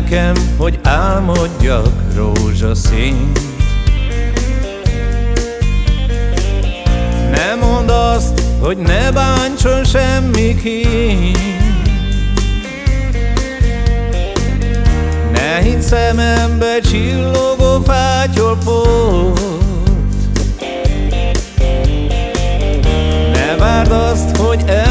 Nekem, hogy álmodjak rózsaszín. Ne mondd azt, hogy ne bántson semmi kín. Ne hidd szemembe csillogó fátyolport Ne várd azt, hogy elhiggyen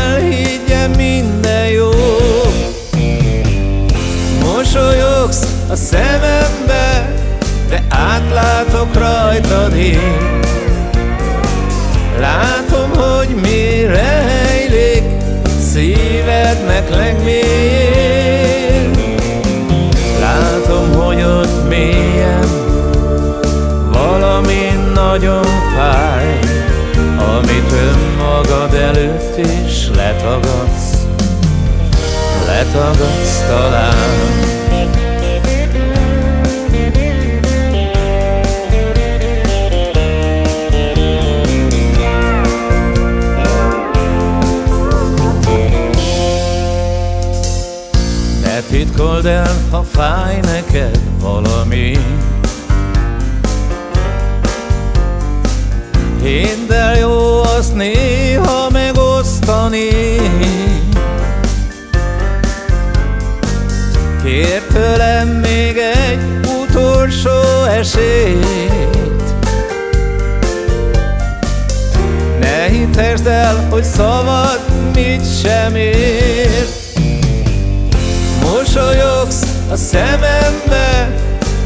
átlátok rajtad én. Látom, hogy mi rejlik szívednek legmélyén. Látom, hogy ott mélyen valami nagyon fáj Amit önmagad előtt is letagadsz. Letagadsz talán titkold el, ha fáj neked valami. Hidd el, jó azt néha megosztani. Kér tőlem még egy utolsó esélyt. Ne hitesd el, hogy szavad mit sem ért Mosolyogsz a szemembe,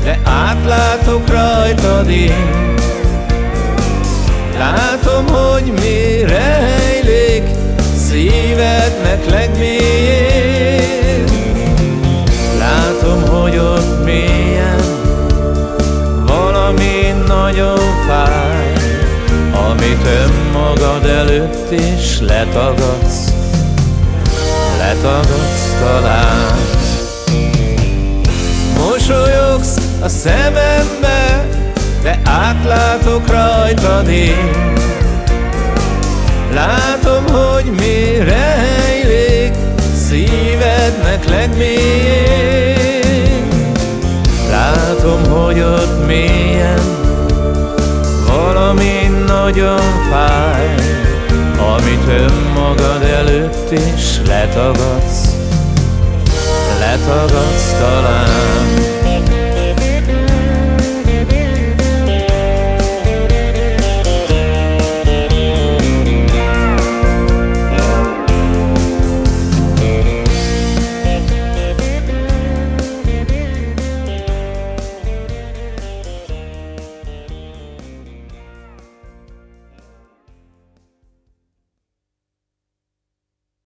de átlátok rajtad én. Látom, hogy mi rejlik szívednek legmélyén. Látom, hogy ott mélyen valami nagyon fáj Amit önmagad előtt is letagadsz. Letagadsz talán. Mosolyogsz a szemembe, de átlátok rajtad én Látom, hogy mi rejlik szívednek legmélyén. Látom, hogy ott mélyen valami nagyon fáj Amit önmagad előtt is letagadsz Letagadsz talán